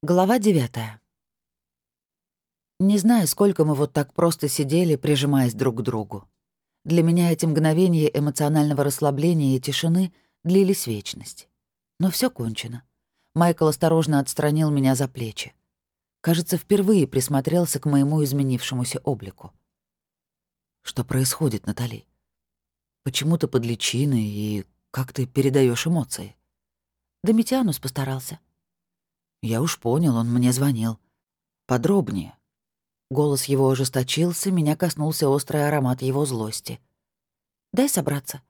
Глава девятая. Не знаю, сколько мы вот так просто сидели, прижимаясь друг к другу. Для меня эти мгновения эмоционального расслабления и тишины длились вечность. Но все кончено. Майкл осторожно отстранил меня за плечи. Кажется, впервые присмотрелся к моему изменившемуся облику. Что происходит, Натали? Почему ты под личиной и как ты передаешь эмоции? Домитианус постарался. «Я уж понял, он мне звонил. Подробнее». Голос его ожесточился, меня коснулся острый аромат его злости. «Дай собраться».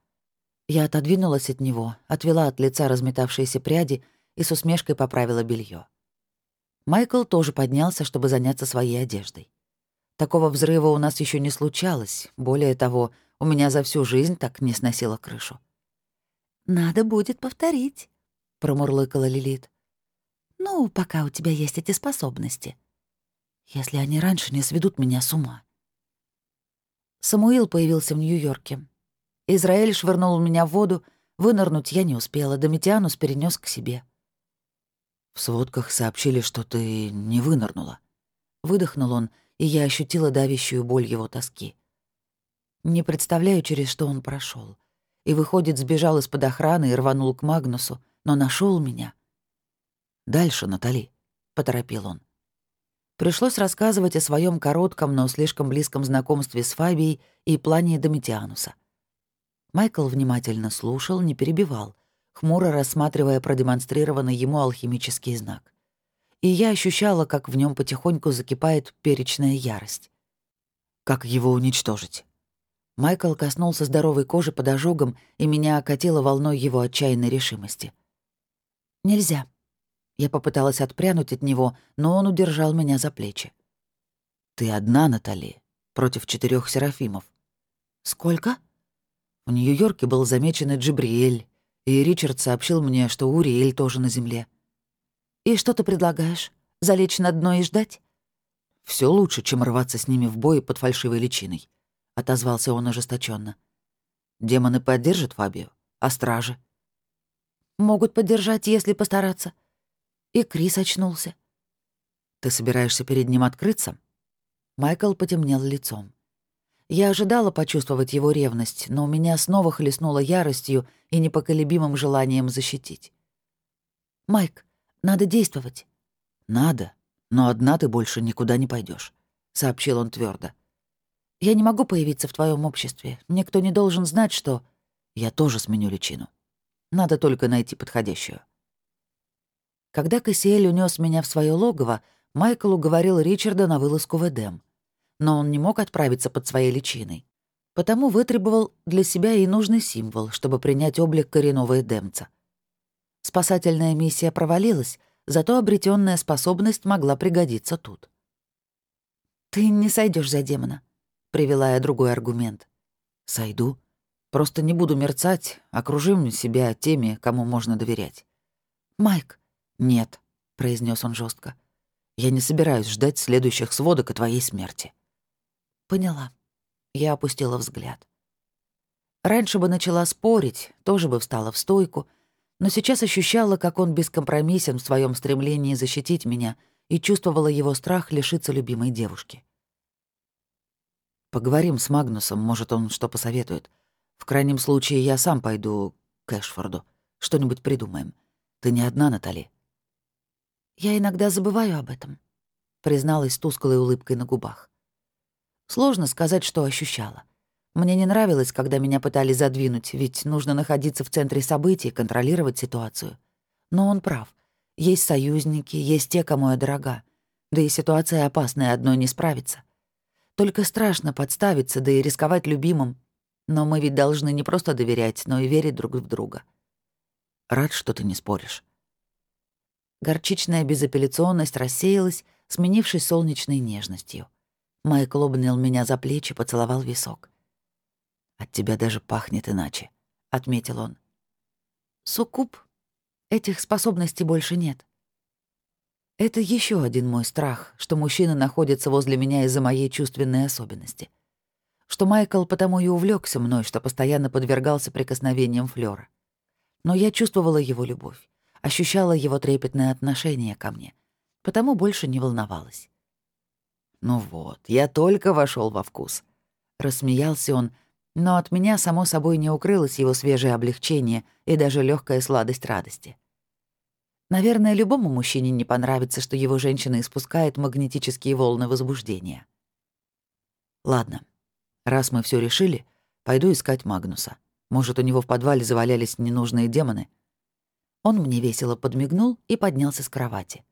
Я отодвинулась от него, отвела от лица разметавшиеся пряди и с усмешкой поправила белье. Майкл тоже поднялся, чтобы заняться своей одеждой. Такого взрыва у нас еще не случалось. Более того, у меня за всю жизнь так не сносило крышу. «Надо будет повторить», — промурлыкала Лилит. Пока у тебя есть эти способности. Если они раньше не сведут меня с ума. Самуил появился в Нью-Йорке. Израиль швырнул меня в воду, вынырнуть я не успела, Домитианус перенес к себе. В сводках сообщили, что ты не вынырнула. Выдохнул он, и я ощутила давящую боль его тоски. Не представляю, через что он прошел. И, выходит, сбежал из-под охраны и рванул к Магнусу, но нашел меня. «Дальше, Натали», — поторопил он. Пришлось рассказывать о своем коротком, но слишком близком знакомстве с Фабией и плане Домитиануса. Майкл внимательно слушал, не перебивал, хмуро рассматривая продемонстрированный ему алхимический знак. И я ощущала, как в нем потихоньку закипает перечная ярость. Как его уничтожить? Майкл коснулся здоровой кожи под ожогом, и меня окатило волной его отчаянной решимости. «Нельзя», я попыталась отпрянуть от него, но он удержал меня за плечи. «Ты одна, Натали, против четырех серафимов». «Сколько?» В Нью-Йорке был замечен и Джибриэль, и Ричард сообщил мне, что Уриэль тоже на земле. «И что ты предлагаешь? Залечь на дно и ждать?» Все лучше, чем рваться с ними в бой под фальшивой личиной», — отозвался он ожесточенно. «Демоны поддержат Фабию, а стражи?» «Могут поддержать, если постараться. И Крис очнулся. «Ты собираешься перед ним открыться?» Майкл потемнел лицом. Я ожидала почувствовать его ревность, но у меня снова хлестнула яростью и непоколебимым желанием защитить. «Майк, надо действовать». «Надо, но одна ты больше никуда не пойдешь, сообщил он твердо. «Я не могу появиться в твоем обществе. Никто не должен знать, что...» «Я тоже сменю личину. Надо только найти подходящую». Когда Кассиэль унес меня в свое логово, Майкл уговорил Ричарда на вылазку в Эдем. Но он не мог отправиться под своей личиной. Потому вытребовал для себя и нужный символ, чтобы принять облик коренного эдемца. Спасательная миссия провалилась, зато обретенная способность могла пригодиться тут. «Ты не сойдешь за демона», — привела я другой аргумент. «Сойду. Просто не буду мерцать, окружим себя теми, кому можно доверять». «Майк, «Нет», — произнес он жестко. «Я не собираюсь ждать следующих сводок о твоей смерти». «Поняла». Я опустила взгляд. Раньше бы начала спорить, тоже бы встала в стойку, но сейчас ощущала, как он бескомпромиссен в своем стремлении защитить меня и чувствовала его страх лишиться любимой девушки. «Поговорим с Магнусом, может, он что посоветует. В крайнем случае, я сам пойду к Эшфорду. Что-нибудь придумаем. Ты не одна, Натали?» «Я иногда забываю об этом», — призналась тусклой улыбкой на губах. Сложно сказать, что ощущала. Мне не нравилось, когда меня пытались задвинуть, ведь нужно находиться в центре событий, контролировать ситуацию. Но он прав. Есть союзники, есть те, кому я дорога. Да и ситуация опасная, одной не справиться. Только страшно подставиться, да и рисковать любимым. Но мы ведь должны не просто доверять, но и верить друг в друга. Рад, что ты не споришь. Горчичная безапелляционность рассеялась, сменившись солнечной нежностью. Майкл обнял меня за плечи, поцеловал висок. «От тебя даже пахнет иначе», — отметил он. «Суккуб. Этих способностей больше нет». Это еще один мой страх, что мужчина находится возле меня из-за моей чувственной особенности. Что Майкл потому и увлекся мной, что постоянно подвергался прикосновениям Флёра. Но я чувствовала его любовь ощущала его трепетное отношение ко мне. потому больше не волновалась. «Ну вот, я только вошел во вкус», — рассмеялся он, но от меня, само собой, не укрылось его свежее облегчение и даже легкая сладость радости. Наверное, любому мужчине не понравится, что его женщина испускает магнетические волны возбуждения. Ладно, раз мы все решили, пойду искать Магнуса. Может, у него в подвале завалялись ненужные демоны? Он мне весело подмигнул и поднялся с кровати.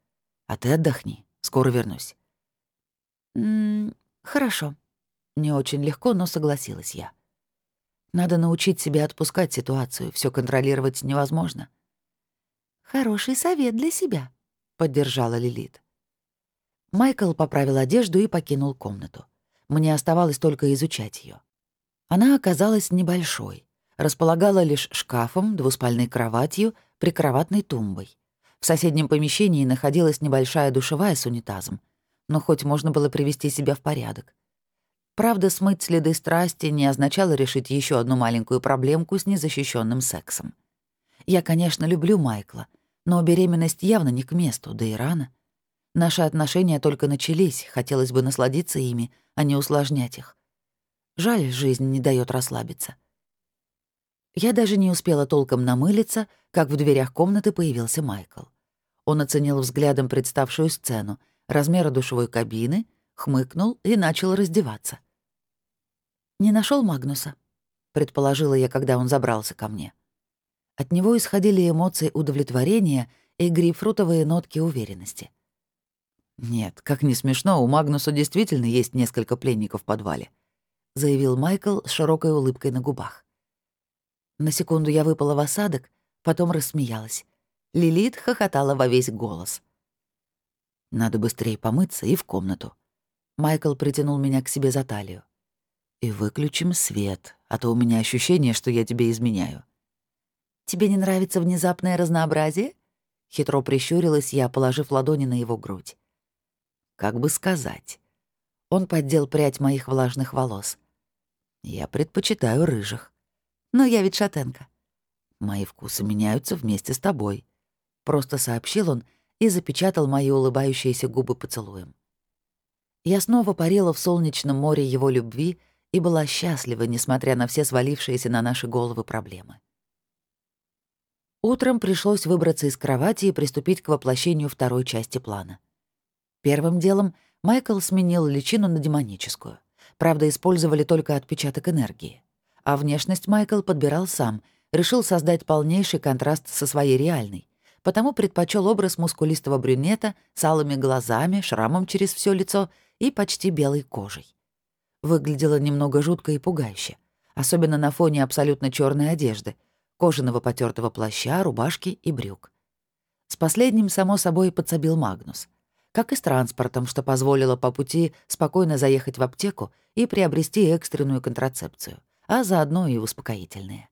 А ты отдохни, скоро вернусь. «М -м, хорошо. Не очень легко, но согласилась я. Надо научить себя отпускать ситуацию, все контролировать невозможно. «Хороший совет для себя», — поддержала Лилит. Майкл поправил одежду и покинул комнату. Мне оставалось только изучать ее. Она оказалась небольшой, располагала лишь шкафом, двуспальной кроватью, прикроватной тумбой. В соседнем помещении находилась небольшая душевая с унитазом, но хоть можно было привести себя в порядок. Правда, смыть следы страсти не означало решить еще одну маленькую проблемку с незащищенным сексом. Я, конечно, люблю Майкла, но беременность явно не к месту, да и рано. Наши отношения только начались, хотелось бы насладиться ими, а не усложнять их. Жаль, жизнь не дает расслабиться. Я даже не успела толком намылиться, как в дверях комнаты появился Майкл. Он оценил взглядом представшую сцену, размеры душевой кабины, хмыкнул и начал раздеваться. «Не нашел Магнуса?» — предположила я, когда он забрался ко мне. От него исходили эмоции удовлетворения и грейпфрутовые нотки уверенности. «Нет, как не смешно, у Магнуса действительно есть несколько пленников в подвале», — заявил Майкл с широкой улыбкой на губах. На секунду я выпала в осадок, потом рассмеялась. Лилит хохотала во весь голос. «Надо быстрее помыться и в комнату». Майкл притянул меня к себе за талию. «И выключим свет, а то у меня ощущение, что я тебе изменяю». «Тебе не нравится внезапное разнообразие?» Хитро прищурилась я, положив ладони на его грудь. «Как бы сказать». Он поддел прядь моих влажных волос. «Я предпочитаю рыжих». «Но я ведь шатенка». «Мои вкусы меняются вместе с тобой», — просто сообщил он и запечатал мои улыбающиеся губы поцелуем. Я снова парила в солнечном море его любви и была счастлива, несмотря на все свалившиеся на наши головы проблемы. Утром пришлось выбраться из кровати и приступить к воплощению второй части плана. Первым делом Майкл сменил личину на демоническую. Правда, использовали только отпечаток энергии. А внешность Майкл подбирал сам, решил создать полнейший контраст со своей реальной. Потому предпочел образ мускулистого брюнета с алыми глазами, шрамом через все лицо и почти белой кожей. Выглядело немного жутко и пугающе, особенно на фоне абсолютно черной одежды — кожаного потертого плаща, рубашки и брюк. С последним, само собой, подсобил Магнус. Как и с транспортом, что позволило по пути спокойно заехать в аптеку и приобрести экстренную контрацепцию, а заодно и успокоительные.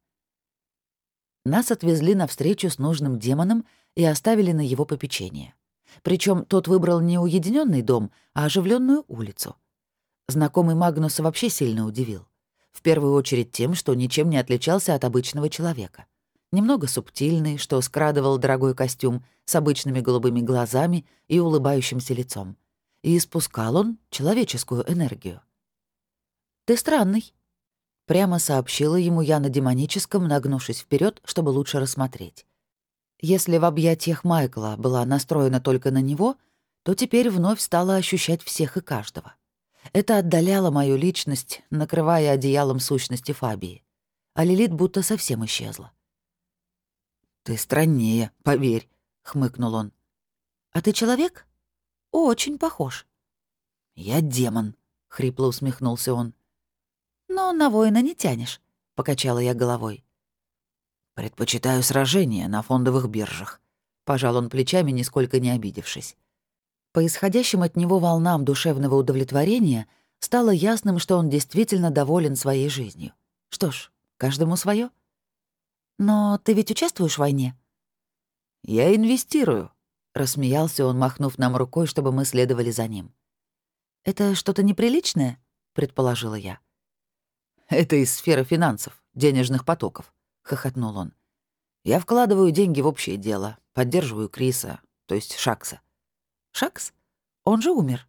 Нас отвезли на встречу с нужным демоном и оставили на его попечение. Причем тот выбрал не уединенный дом, а оживленную улицу. Знакомый Магнуса вообще сильно удивил. В первую очередь тем, что ничем не отличался от обычного человека. Немного субтильный, что скрадывал дорогой костюм с обычными голубыми глазами и улыбающимся лицом. И испускал он человеческую энергию. «Ты странный», — прямо сообщила ему я на демоническом, нагнувшись вперед, чтобы лучше рассмотреть. Если в объятиях Майкла была настроена только на него, то теперь вновь стала ощущать всех и каждого. Это отдаляло мою личность, накрывая одеялом сущности Фабии. А Лилит будто совсем исчезла. «Ты страннее, поверь», — хмыкнул он. «А ты человек?» «Очень похож». «Я демон», — хрипло усмехнулся он. «Но на воина не тянешь», — покачала я головой. «Предпочитаю сражения на фондовых биржах», — пожал он плечами, нисколько не обидевшись. По исходящим от него волнам душевного удовлетворения стало ясным, что он действительно доволен своей жизнью. Что ж, каждому свое. «Но ты ведь участвуешь в войне?» «Я инвестирую», — рассмеялся он, махнув нам рукой, чтобы мы следовали за ним. «Это что-то неприличное?» — предположила я. «Это из сферы финансов, денежных потоков», — хохотнул он. «Я вкладываю деньги в общее дело, поддерживаю Криса, то есть Шакса. Шакс? Он же умер.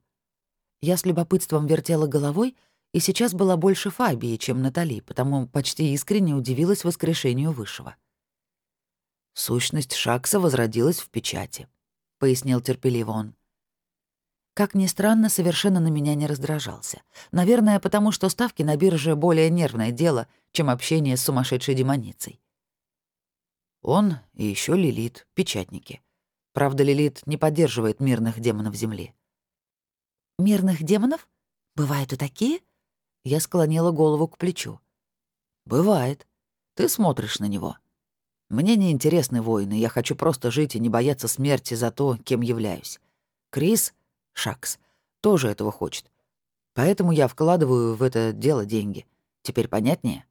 Я с любопытством вертела головой, и сейчас была больше Фабии, чем Натали, потому почти искренне удивилась воскрешению Высшего. «Сущность Шакса возродилась в печати», — пояснил терпеливо он. Как ни странно, совершенно на меня не раздражался. Наверное, потому что ставки на бирже — более нервное дело, чем общение с сумасшедшей демоницей. Он и еще Лилит, печатники. Правда, Лилит не поддерживает мирных демонов Земли. «Мирных демонов? Бывают и такие?» Я склонила голову к плечу. «Бывает. Ты смотришь на него. Мне не интересны войны, я хочу просто жить и не бояться смерти за то, кем являюсь. Крис Шакс, тоже этого хочет. Поэтому я вкладываю в это дело деньги. Теперь понятнее?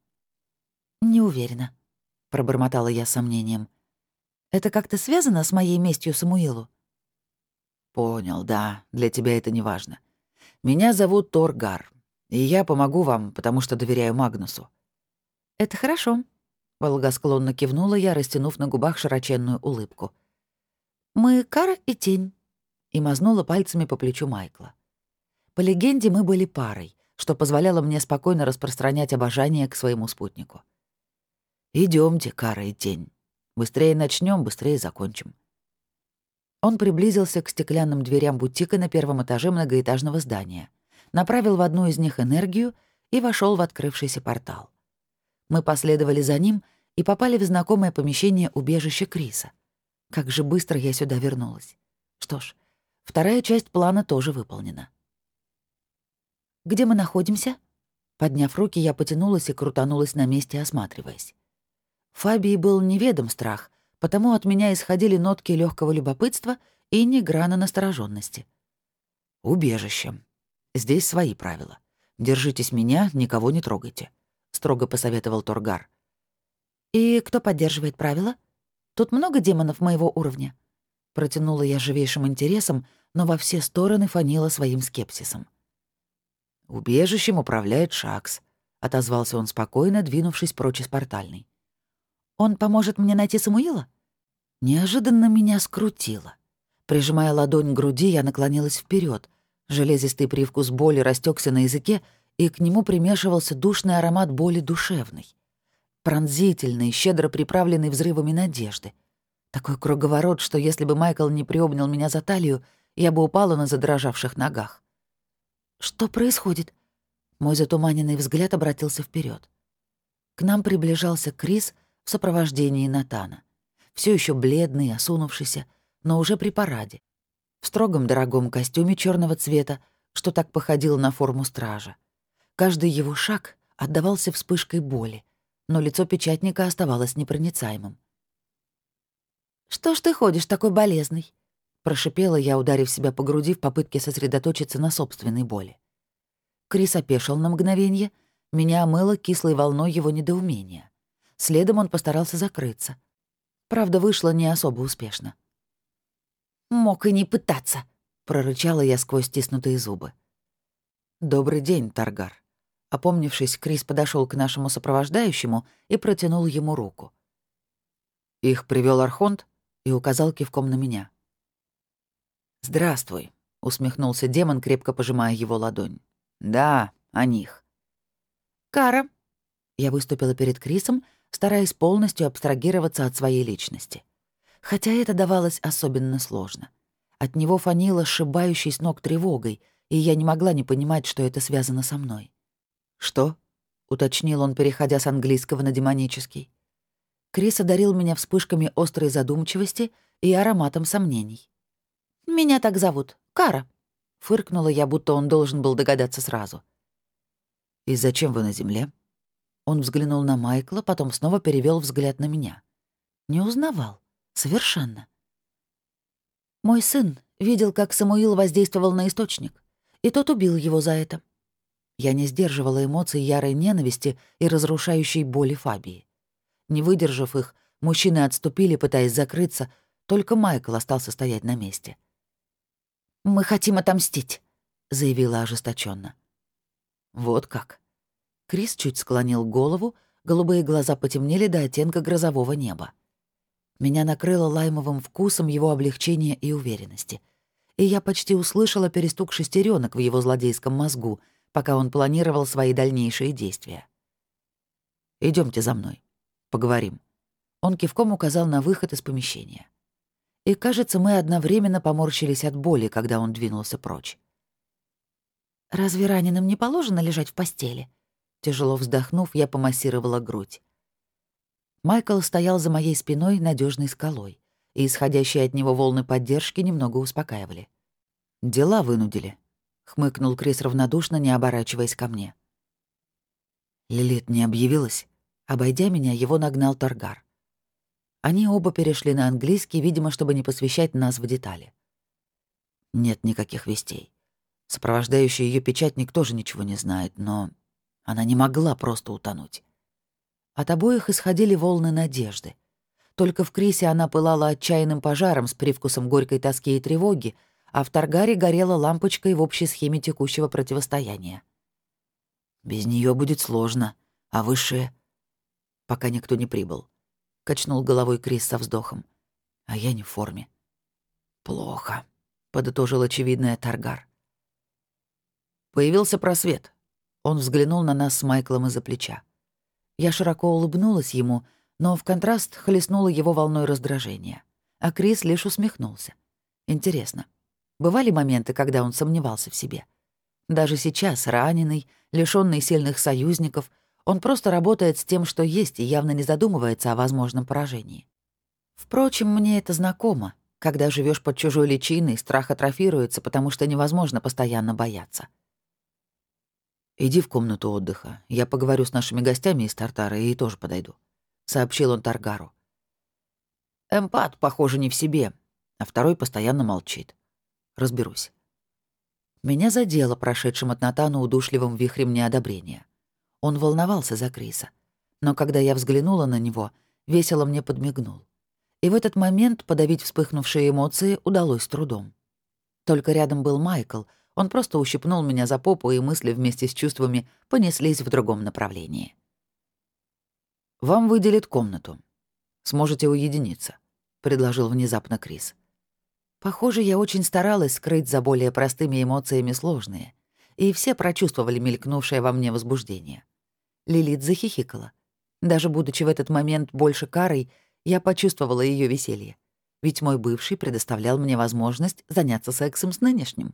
Не уверена, пробормотала я сомнением. Это как-то связано с моей местью Самуилу? Понял, да, для тебя это не важно. Меня зовут Торгар, и я помогу вам, потому что доверяю Магнусу. Это хорошо, благосклонно кивнула я, растянув на губах широченную улыбку. Мы Кара и Тень и мазнула пальцами по плечу Майкла. По легенде, мы были парой, что позволяло мне спокойно распространять обожание к своему спутнику. Идемте, Кара и Тень. Быстрее начнем, быстрее закончим». Он приблизился к стеклянным дверям бутика на первом этаже многоэтажного здания, направил в одну из них энергию и вошел в открывшийся портал. Мы последовали за ним и попали в знакомое помещение убежища Криса. Как же быстро я сюда вернулась. Что ж, Вторая часть плана тоже выполнена. «Где мы находимся?» Подняв руки, я потянулась и крутанулась на месте, осматриваясь. Фабии был неведом страх, потому от меня исходили нотки легкого любопытства и ни грана настороженности. «Убежище. Здесь свои правила. Держитесь меня, никого не трогайте», — строго посоветовал Торгар. «И кто поддерживает правила? Тут много демонов моего уровня?» Протянула я живейшим интересом, но во все стороны фанила своим скепсисом. «Убежищем управляет Шакс», — отозвался он спокойно, двинувшись прочь из портальной. «Он поможет мне найти Самуила?» Неожиданно меня скрутило. Прижимая ладонь к груди, я наклонилась вперед. Железистый привкус боли растекся на языке, и к нему примешивался душный аромат боли душевной. Пронзительный, щедро приправленный взрывами надежды — такой круговорот, что если бы Майкл не приобнял меня за талию, я бы упала на задрожавших ногах. «Что происходит?» Мой затуманенный взгляд обратился вперед. К нам приближался Крис в сопровождении Натана. Все еще бледный, осунувшийся, но уже при параде. В строгом дорогом костюме черного цвета, что так походил на форму стража. Каждый его шаг отдавался вспышкой боли, но лицо печатника оставалось непроницаемым. «Что ж ты ходишь такой болезный?» — прошипела я, ударив себя по груди в попытке сосредоточиться на собственной боли. Крис опешил на мгновение, меня омыло кислой волной его недоумения. Следом он постарался закрыться. Правда, вышло не особо успешно. «Мог и не пытаться», — прорычала я сквозь стиснутые зубы. «Добрый день, Таргар». Опомнившись, Крис подошел к нашему сопровождающему и протянул ему руку. «Их привел Архонт?» И указал кивком на меня. «Здравствуй», — усмехнулся демон, крепко пожимая его ладонь. «Да, о них». «Кара». Я выступила перед Крисом, стараясь полностью абстрагироваться от своей личности. Хотя это давалось особенно сложно. От него фанило сшибающей с ног тревогой, и я не могла не понимать, что это связано со мной. «Что?» — уточнил он, переходя с английского на демонический. Крис одарил меня вспышками острой задумчивости и ароматом сомнений. «Меня так зовут. Кара», — фыркнула я, будто он должен был догадаться сразу. «И зачем вы на земле?» Он взглянул на Майкла, потом снова перевел взгляд на меня. Не узнавал. Совершенно. Мой сын видел, как Самуил воздействовал на источник, и тот убил его за это. Я не сдерживала эмоций ярой ненависти и разрушающей боли Фабии. Не выдержав их, мужчины отступили, пытаясь закрыться, только Майкл остался стоять на месте. «Мы хотим отомстить», — заявила ожесточенно. «Вот как». Крис чуть склонил голову, голубые глаза потемнели до оттенка грозового неба. Меня накрыло лаймовым вкусом его облегчения и уверенности. и я почти услышала перестук шестеренок в его злодейском мозгу, пока он планировал свои дальнейшие действия. Идемте за мной. Поговорим». Он кивком указал на выход из помещения. И, кажется, мы одновременно поморщились от боли, когда он двинулся прочь. «Разве раненым не положено лежать в постели?» Тяжело вздохнув, я помассировала грудь. Майкл стоял за моей спиной надежной скалой, и исходящие от него волны поддержки немного успокаивали. «Дела вынудили», — хмыкнул Крис равнодушно, не оборачиваясь ко мне. Лилит не объявилась. Обойдя меня, его нагнал Таргар. Они оба перешли на английский, видимо, чтобы не посвящать нас в детали. Нет никаких вестей. Сопровождающий ее печатник тоже ничего не знает, но она не могла просто утонуть. От обоих исходили волны надежды. Только в Крисе она пылала отчаянным пожаром с привкусом горькой тоски и тревоги, а в Таргаре горела лампочкой в общей схеме текущего противостояния. Без нее будет сложно, а высшее... Пока никто не прибыл. — качнул головой Крис со вздохом. «А я не в форме». «Плохо», — подытожил очевидное Таргар. Появился просвет. Он взглянул на нас с Майклом из-за плеча. Я широко улыбнулась ему, но в контраст хлестнула его волной раздражения. А Крис лишь усмехнулся. Интересно, бывали моменты, когда он сомневался в себе? Даже сейчас, раненый, лишённый сильных союзников — он просто работает с тем, что есть, и явно не задумывается о возможном поражении. Впрочем, мне это знакомо. Когда живешь под чужой личиной, страх атрофируется, потому что невозможно постоянно бояться. «Иди в комнату отдыха. Я поговорю с нашими гостями из Тартара и тоже подойду», — сообщил он Таргару. Эмпат, похоже, не в себе, а второй постоянно молчит. Разберусь. Меня задело прошедшим от Натана удушливым вихрем неодобрения. Он волновался за Криса. Но когда я взглянула на него, весело мне подмигнул. И в этот момент подавить вспыхнувшие эмоции удалось трудом. Только рядом был Майкл, он просто ущипнул меня за попу, и мысли вместе с чувствами понеслись в другом направлении. «Вам выделят комнату. Сможете уединиться», — предложил внезапно Крис. Похоже, я очень старалась скрыть за более простыми эмоциями сложные, и все прочувствовали мелькнувшее во мне возбуждение. Лилит захихикала. Даже будучи в этот момент больше карой, я почувствовала ее веселье. Ведь мой бывший предоставлял мне возможность заняться сексом с нынешним.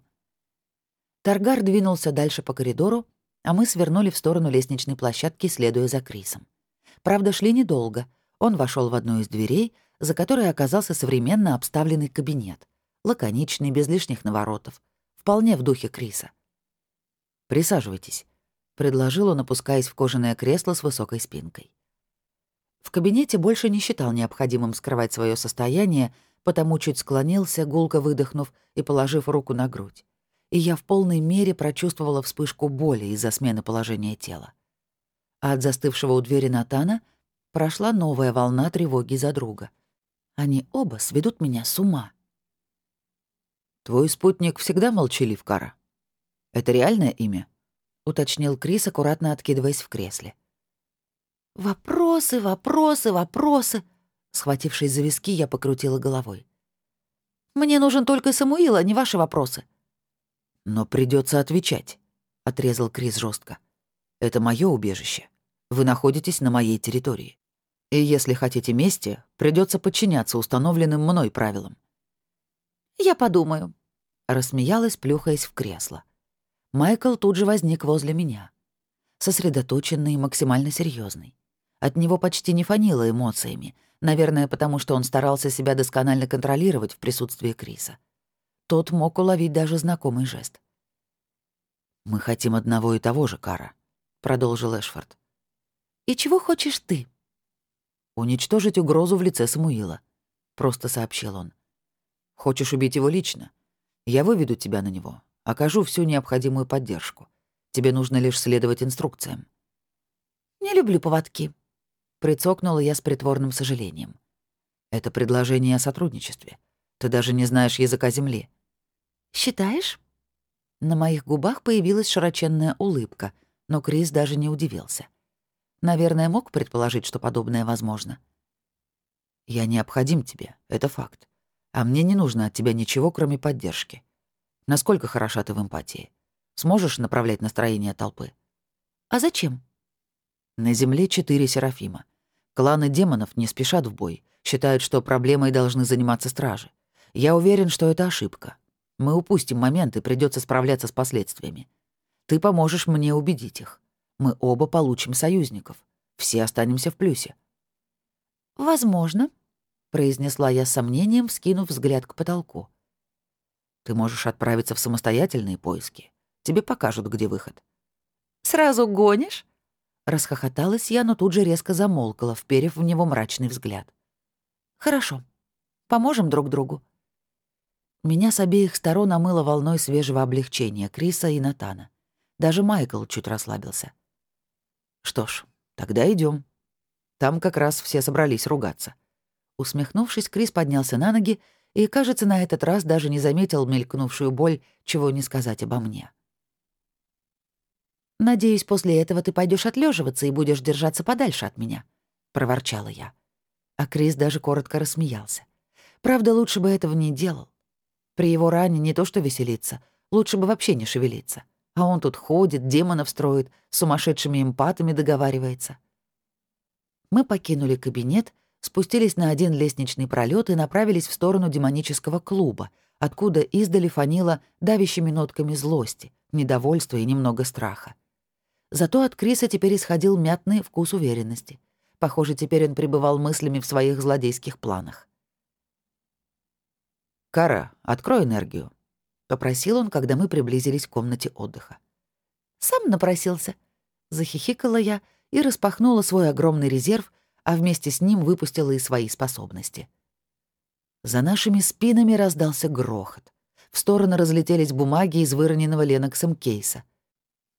Таргар двинулся дальше по коридору, а мы свернули в сторону лестничной площадки, следуя за Крисом. Правда, шли недолго. Он вошел в одну из дверей, за которой оказался современно обставленный кабинет. Лаконичный, без лишних наворотов. Вполне в духе Криса. «Присаживайтесь», предложил он, опускаясь в кожаное кресло с высокой спинкой. В кабинете больше не считал необходимым скрывать свое состояние, потому чуть склонился, гулко выдохнув и положив руку на грудь. И я в полной мере прочувствовала вспышку боли из-за смены положения тела. А от застывшего у двери Натана прошла новая волна тревоги за друга. Они оба сведут меня с ума. «Твой спутник всегда молчалив, Кара? Это реальное имя?» — уточнил Крис, аккуратно откидываясь в кресле. «Вопросы, вопросы, вопросы!» Схватившись за виски, я покрутила головой. «Мне нужен только Самуил, а не ваши вопросы». «Но придется отвечать», — отрезал Крис жестко. «Это мое убежище. Вы находитесь на моей территории. И если хотите мести, придется подчиняться установленным мной правилам». «Я подумаю», — рассмеялась, плюхаясь в кресло. Майкл тут же возник возле меня. Сосредоточенный и максимально серьезный. От него почти не фанило эмоциями, наверное, потому что он старался себя досконально контролировать в присутствии Криса. Тот мог уловить даже знакомый жест. «Мы хотим одного и того же, Кара», — продолжил Эшфорд. «И чего хочешь ты?» «Уничтожить угрозу в лице Самуила», — просто сообщил он. «Хочешь убить его лично? Я выведу тебя на него, Окажу всю необходимую поддержку. Тебе нужно лишь следовать инструкциям». «Не люблю поводки», — прицокнула я с притворным сожалением. «Это предложение о сотрудничестве. Ты даже не знаешь языка Земли». «Считаешь?» На моих губах появилась широченная улыбка, но Крис даже не удивился. Наверное, мог предположить, что подобное возможно. «Я необходим тебе, это факт. А мне не нужно от тебя ничего, кроме поддержки. Насколько хороша ты в эмпатии? Сможешь направлять настроение толпы? А зачем? На Земле четыре Серафима. Кланы демонов не спешат в бой, считают, что проблемой должны заниматься стражи. Я уверен, что это ошибка. Мы упустим момент и придется справляться с последствиями. Ты поможешь мне убедить их. Мы оба получим союзников. Все останемся в плюсе. «Возможно», — произнесла я с сомнением, скинув взгляд к потолку. «Ты можешь отправиться в самостоятельные поиски. Тебе покажут, где выход». «Сразу гонишь?» Расхохоталась я, но тут же резко замолкала, вперев в него мрачный взгляд. «Хорошо. Поможем друг другу». Меня с обеих сторон омыло волной свежего облегчения Криса и Натана. Даже Майкл чуть расслабился. «Что ж, тогда идем. Там как раз все собрались ругаться». Усмехнувшись, Крис поднялся на ноги и, кажется, на этот раз даже не заметил мелькнувшую боль, чего не сказать обо мне. «Надеюсь, после этого ты пойдешь отлеживаться и будешь держаться подальше от меня», — проворчала я. А Крис даже коротко рассмеялся. Правда, лучше бы этого не делал. При его ране не то что веселиться, лучше бы вообще не шевелиться. А он тут ходит, демонов строит, с сумасшедшими эмпатами договаривается. Мы покинули кабинет, спустились на один лестничный пролет и направились в сторону демонического клуба, откуда издали фанило давящими нотками злости, недовольства и немного страха. Зато от Криса теперь исходил мятный вкус уверенности. Похоже, теперь он пребывал мыслями в своих злодейских планах. «Кара, открой энергию», — попросил он, когда мы приблизились к комнате отдыха. «Сам напросился», — захихикала я и распахнула свой огромный резерв, а вместе с ним выпустила и свои способности. За нашими спинами раздался грохот. В стороны разлетелись бумаги из выроненного Леноксом кейса.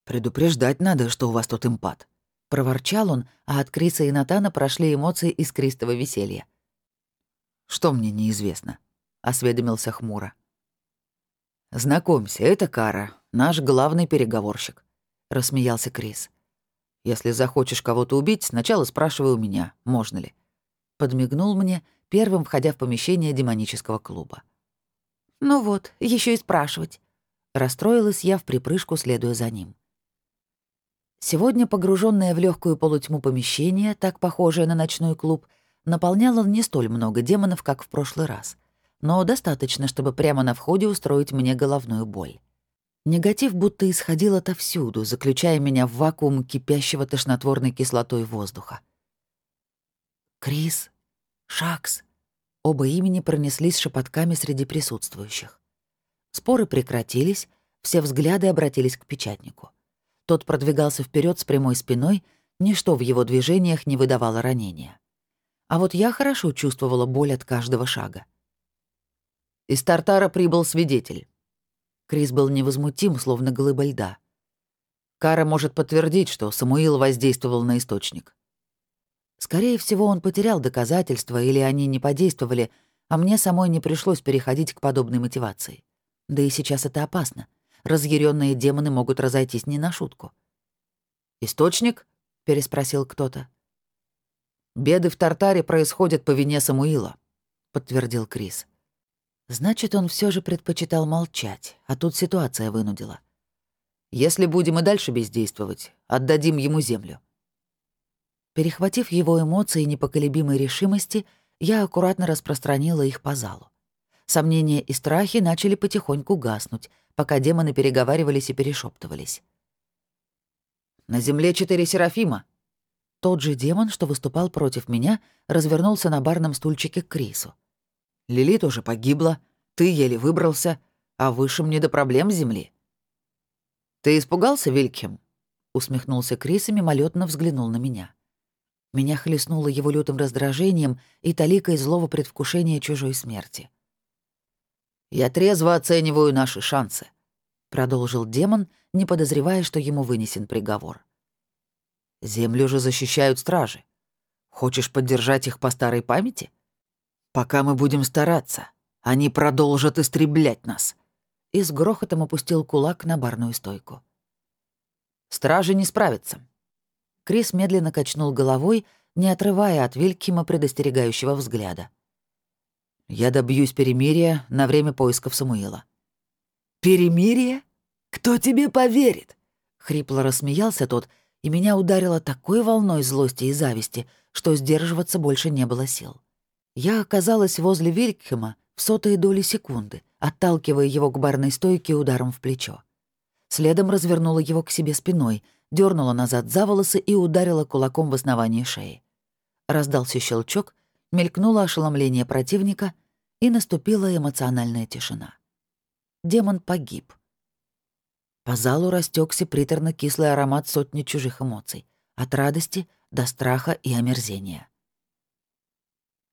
«Предупреждать надо, что у вас тут импат», — проворчал он, а от Криса и Натана прошли эмоции искристого веселья. «Что мне неизвестно?» — осведомился хмуро. «Знакомься, это Кара, наш главный переговорщик», — рассмеялся Крис. «Если захочешь кого-то убить, сначала спрашивай у меня, можно ли». Подмигнул мне, первым входя в помещение демонического клуба. «Ну вот, еще и спрашивать». Расстроилась я в припрыжку, следуя за ним. Сегодня, погруженное в легкую полутьму помещение, так похожее на ночной клуб, наполняло не столь много демонов, как в прошлый раз но достаточно, чтобы прямо на входе устроить мне головную боль. Негатив будто исходил отовсюду, заключая меня в вакуум кипящего тошнотворной кислотой воздуха. Крис, Шакс. Оба имени пронеслись шепотками среди присутствующих. Споры прекратились, все взгляды обратились к печатнику. Тот продвигался вперед с прямой спиной, ничто в его движениях не выдавало ранения. А вот я хорошо чувствовала боль от каждого шага. Из Тартара прибыл свидетель. Крис был невозмутим, словно глыба льда. Кара может подтвердить, что Самуил воздействовал на источник. Скорее всего, он потерял доказательства или они не подействовали, а мне самой не пришлось переходить к подобной мотивации. Да и сейчас это опасно. Разъяренные демоны могут разойтись не на шутку. «Источник?» — переспросил кто-то. «Беды в Тартаре происходят по вине Самуила», — подтвердил Крис. Значит, он все же предпочитал молчать, а тут ситуация вынудила. Если будем и дальше бездействовать, отдадим ему землю. Перехватив его эмоции непоколебимой решимости, я аккуратно распространила их по залу. Сомнения и страхи начали потихоньку гаснуть, пока демоны переговаривались и перешептывались. «На земле четыре Серафима!» Тот же демон, что выступал против меня, развернулся на барном стульчике к Крису. Лилит уже погибла, ты еле выбрался, а выше мне до проблем земли». «Ты испугался, Вильхем?» — усмехнулся Крис и мимолетно взглянул на меня. Меня хлестнуло его лютым раздражением и таликой злого предвкушения чужой смерти. «Я трезво оцениваю наши шансы», — продолжил демон, не подозревая, что ему вынесен приговор. «Землю же защищают стражи. Хочешь поддержать их по старой памяти?» Пока мы будем стараться, они продолжат истреблять нас. И с грохотом опустил кулак на барную стойку. Стражи не справятся. Крис медленно качнул головой, не отрывая от Вилькима предостерегающего взгляда. «Я добьюсь перемирия на время поисков Самуила». «Перемирие? Кто тебе поверит?» Хрипло рассмеялся тот, и меня ударило такой волной злости и зависти, что сдерживаться больше не было сил. Я оказалась возле Вильгхема в сотые доли секунды, отталкивая его к барной стойке ударом в плечо. Следом развернула его к себе спиной, дернула назад за волосы и ударила кулаком в основание шеи. Раздался щелчок, мелькнуло ошеломление противника, и наступила эмоциональная тишина. Демон погиб. По залу растекся приторно-кислый аромат сотни чужих эмоций, от радости до страха и омерзения.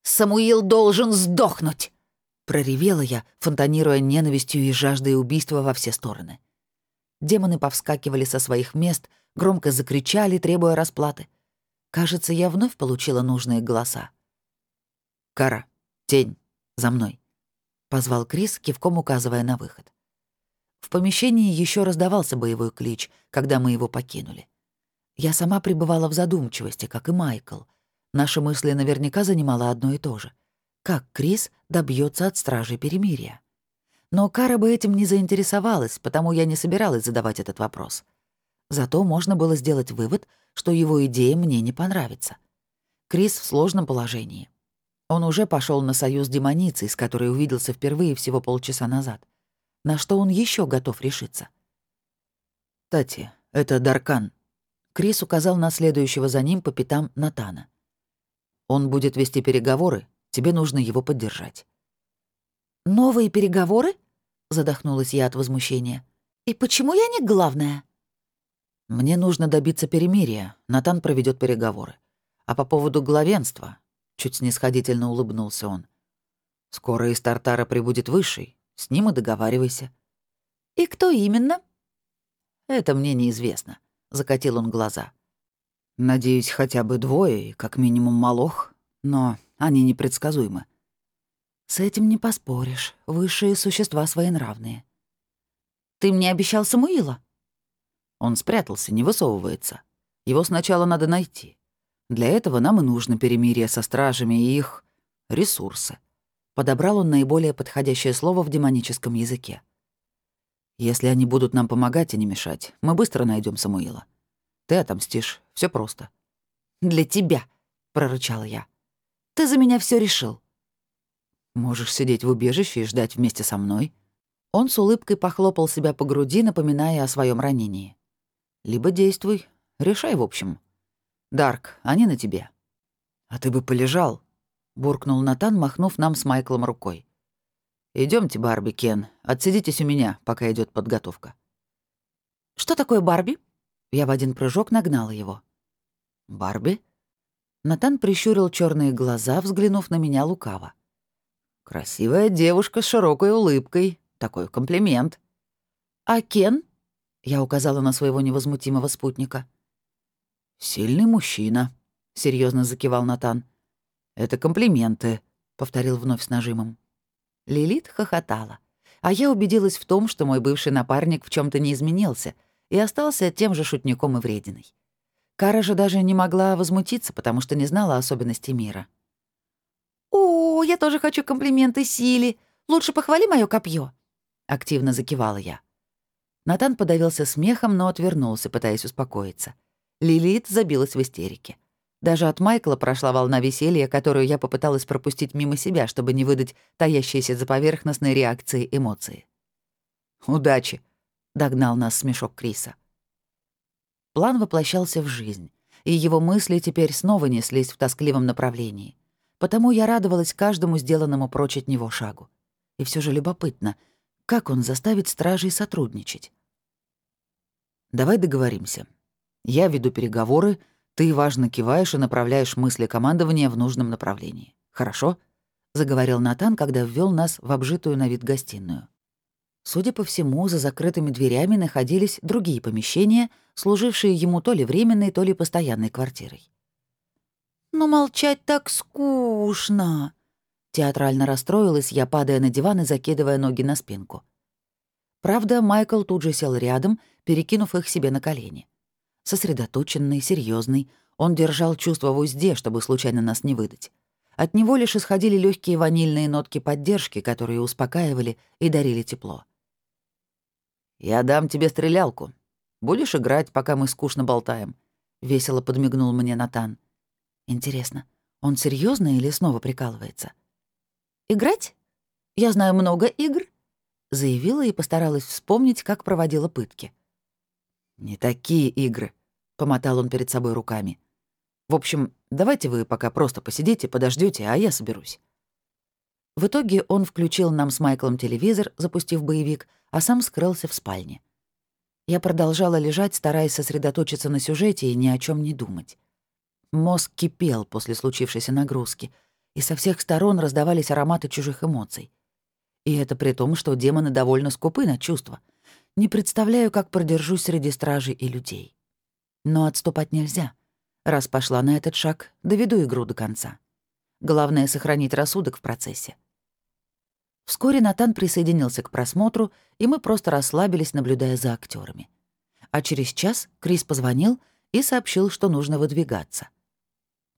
«Самуил должен сдохнуть!» — проревела я, фонтанируя ненавистью и жаждой убийства во все стороны. Демоны повскакивали со своих мест, громко закричали, требуя расплаты. Кажется, я вновь получила нужные голоса. «Кара, тень, за мной», — позвал Крис, кивком указывая на выход. В помещении еще раздавался боевой клич, когда мы его покинули. Я сама пребывала в задумчивости, как и Майкл. Наши мысли наверняка занимало одно и то же. Как Крис добьется от стражи перемирия? Но Кара бы этим не заинтересовалась, потому я не собиралась задавать этот вопрос. Зато можно было сделать вывод, что его идея мне не понравится. Крис в сложном положении. Он уже пошел на союз демоницей, с которой увиделся впервые всего полчаса назад. На что он еще готов решиться? «Тати, это Даркан». Крис указал на следующего за ним по пятам Натана. «Он будет вести переговоры, тебе нужно его поддержать». «Новые переговоры?» — задохнулась я от возмущения. «И почему я не главная?» «Мне нужно добиться перемирия. Натан проведет переговоры. А по поводу главенства...» — чуть снисходительно улыбнулся он. «Скоро из Тартара прибудет Высший. С ним и договаривайся». «И кто именно?» «Это мне неизвестно», — закатил он глаза. «Надеюсь, хотя бы двое, как минимум Малох, но они непредсказуемы. С этим не поспоришь. Высшие существа своенравные. Ты мне обещал Самуила? Он спрятался, не высовывается. Его сначала надо найти. Для этого нам и нужно перемирие со стражами и их ресурсы. Подобрал он наиболее подходящее слово в демоническом языке. Если они будут нам помогать и не мешать, мы быстро найдем Самуила. Ты отомстишь. Все просто. Для тебя, прорычала я. Ты за меня все решил. Можешь сидеть в убежище и ждать вместе со мной». Он с улыбкой похлопал себя по груди, напоминая о своем ранении. «Либо действуй. Решай, в общем. Дарк, они на тебе». «А ты бы полежал», — буркнул Натан, махнув нам с Майклом рукой. Идемте, Барби, Кен, отсидитесь у меня, пока идет подготовка». «Что такое Барби?» Я в один прыжок нагнала его. «Барби?» Натан прищурил черные глаза, взглянув на меня лукаво. Красивая девушка с широкой улыбкой. Такой комплимент. А Кен? Я указала на своего невозмутимого спутника. Сильный мужчина, серьезно закивал Натан. Это комплименты, повторил вновь с нажимом. Лилит хохотала, а я убедилась в том, что мой бывший напарник в чем то не изменился и остался тем же шутником и врединой. Кара же даже не могла возмутиться, потому что не знала особенностей мира. «О, я тоже хочу комплименты Силе. Лучше похвали моё копье. Активно закивала я. Натан подавился смехом, но отвернулся, пытаясь успокоиться. Лилит забилась в истерике. Даже от Майкла прошла волна веселья, которую я попыталась пропустить мимо себя, чтобы не выдать таящиеся за поверхностной реакции эмоции. «Удачи!» — догнал нас смешок Криса. План воплощался в жизнь, и его мысли теперь снова неслись в тоскливом направлении. Потому я радовалась каждому сделанному прочь от него шагу. И все же любопытно, как он заставит стражей сотрудничать. «Давай договоримся. Я веду переговоры, ты важно киваешь и направляешь мысли командования в нужном направлении. Хорошо?» — заговорил Натан, когда ввел нас в обжитую на вид гостиную. Судя по всему, за закрытыми дверями находились другие помещения, служившие ему то ли временной, то ли постоянной квартирой. «Но молчать так скучно!» Театрально расстроилась я, падая на диван и закидывая ноги на спинку. Правда, Майкл тут же сел рядом, перекинув их себе на колени. Сосредоточенный, серьезный, он держал чувство в узде, чтобы случайно нас не выдать. От него лишь исходили легкие ванильные нотки поддержки, которые успокаивали и дарили тепло. «Я дам тебе стрелялку. Будешь играть, пока мы скучно болтаем?» — весело подмигнул мне Натан. «Интересно, он серьезно или снова прикалывается?» «Играть? Я знаю много игр», — заявила и постаралась вспомнить, как проводила пытки. «Не такие игры», — помотал он перед собой руками. «В общем, давайте вы пока просто посидите, подождете, а я соберусь». В итоге он включил нам с Майклом телевизор, запустив боевик, а сам скрылся в спальне. Я продолжала лежать, стараясь сосредоточиться на сюжете и ни о чем не думать. Мозг кипел после случившейся нагрузки, и со всех сторон раздавались ароматы чужих эмоций. И это при том, что демоны довольно скупы на чувства. Не представляю, как продержусь среди стражей и людей. Но отступать нельзя. Раз пошла на этот шаг, доведу игру до конца. Главное — сохранить рассудок в процессе. Вскоре Натан присоединился к просмотру, и мы просто расслабились, наблюдая за актерами. А через час Крис позвонил и сообщил, что нужно выдвигаться.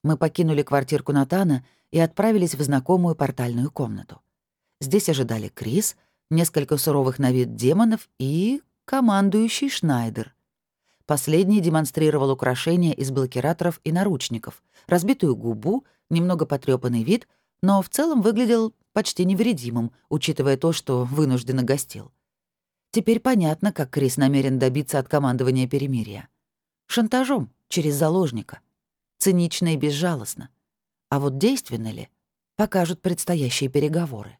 Мы покинули квартирку Натана и отправились в знакомую портальную комнату. Здесь ожидали Крис, несколько суровых на вид демонов и командующий Шнайдер. Последний демонстрировал украшения из блокираторов и наручников, разбитую губу, немного потрёпанный вид, но в целом выглядел почти невредимым, учитывая то, что вынужденно гостил. Теперь понятно, как Крис намерен добиться от командования перемирия. Шантажом, через заложника. Цинично и безжалостно. А вот действенно ли, покажут предстоящие переговоры.